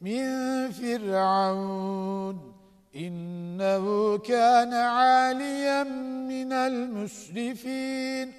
من فرعون إنه كان عاليا من المسرفين.